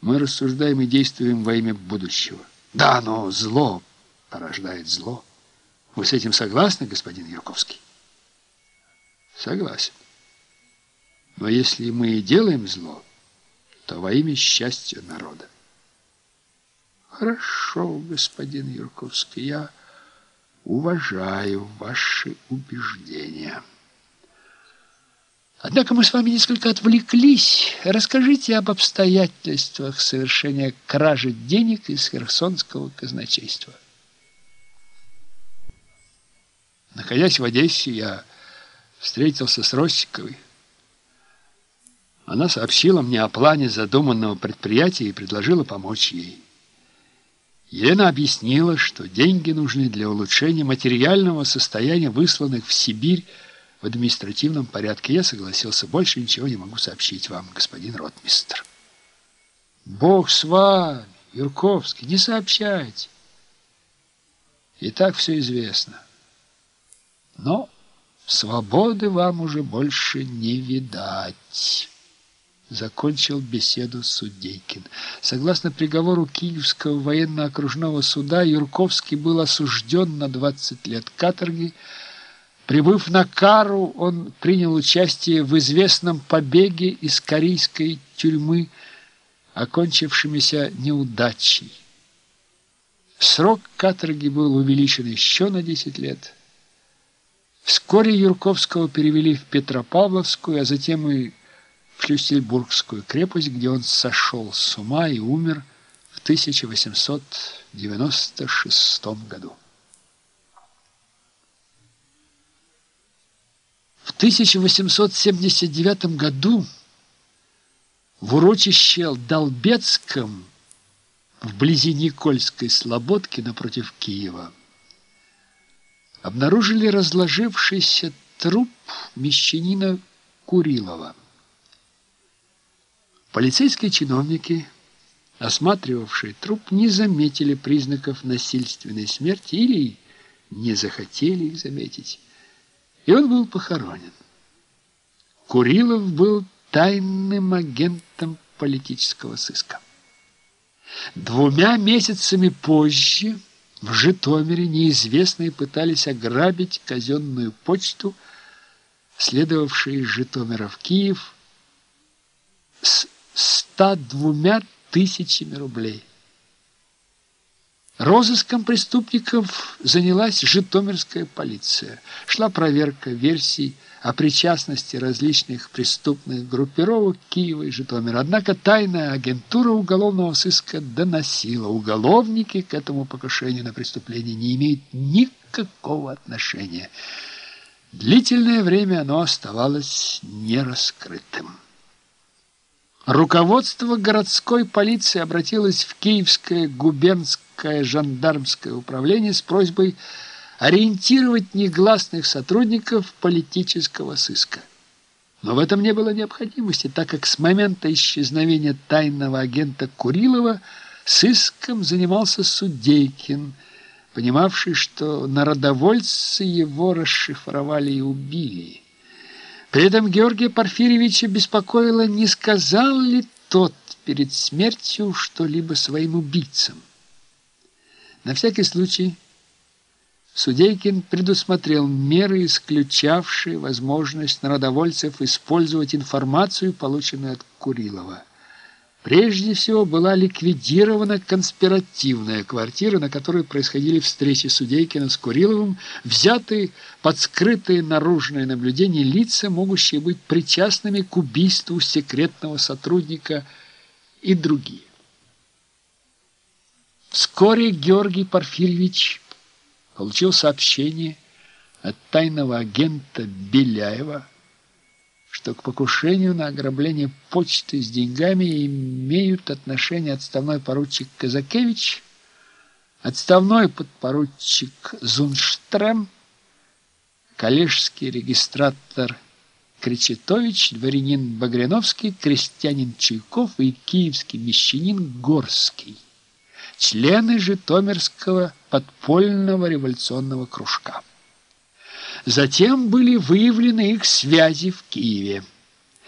Мы рассуждаем и действуем во имя будущего. Да, но зло порождает зло. Вы с этим согласны, господин Юрковский? Согласен. Но если мы и делаем зло, то во имя счастья народа. Хорошо, господин Юрковский, я уважаю ваши убеждения. Однако мы с вами несколько отвлеклись. Расскажите об обстоятельствах совершения кражи денег из Херсонского казначейства. Находясь в Одессе, я встретился с Росиковой. Она сообщила мне о плане задуманного предприятия и предложила помочь ей. Елена объяснила, что деньги нужны для улучшения материального состояния высланных в Сибирь в административном порядке. Я согласился. Больше ничего не могу сообщить вам, господин ротмистр. Бог с вами, Юрковский, не сообщайте. И так все известно. Но свободы вам уже больше не видать. Закончил беседу Судейкин. Согласно приговору Киевского военно-окружного суда, Юрковский был осужден на 20 лет каторги, Прибыв на Кару, он принял участие в известном побеге из корейской тюрьмы, окончившимися неудачей. Срок каторги был увеличен еще на 10 лет. Вскоре Юрковского перевели в Петропавловскую, а затем и в Шлюссельбургскую крепость, где он сошел с ума и умер в 1896 году. 1879 году в урочище Долбецком вблизи Никольской Слободки напротив Киева обнаружили разложившийся труп мещанина Курилова. Полицейские чиновники, осматривавшие труп, не заметили признаков насильственной смерти или не захотели их заметить и он был похоронен. Курилов был тайным агентом политического сыска. Двумя месяцами позже в Житомире неизвестные пытались ограбить казенную почту, следовавшую из Житомира в Киев, с 102 тысячами рублей. Розыском преступников занялась Житомирская полиция. Шла проверка версий о причастности различных преступных группировок Киева и Житомира. Однако тайная агентура уголовного сыска доносила. Уголовники к этому покушению на преступление не имеют никакого отношения. Длительное время оно оставалось нераскрытым. Руководство городской полиции обратилось в Киевское губернское жандармское управление с просьбой ориентировать негласных сотрудников политического сыска. Но в этом не было необходимости, так как с момента исчезновения тайного агента Курилова сыском занимался Судейкин, понимавший, что народовольцы его расшифровали и убили. При этом Георгия Порфирьевича беспокоило, не сказал ли тот перед смертью что-либо своим убийцам. На всякий случай Судейкин предусмотрел меры, исключавшие возможность народовольцев использовать информацию, полученную от Курилова. Прежде всего была ликвидирована конспиративная квартира, на которой происходили встречи Судейкина с Куриловым, взятые под скрытые наружное наблюдение лица, могущие быть причастными к убийству секретного сотрудника и другие. Вскоре Георгий Порфирьевич получил сообщение от тайного агента Беляева, что к покушению на ограбление почты с деньгами имеют отношение отставной поручик Казакевич, отставной подпоручик Зунштрем, коллежский регистратор Кречетович, дворянин Багряновский, крестьянин Чуйков и киевский мещанин Горский, члены Житомирского подпольного революционного кружка. Затем были выявлены их связи в Киеве.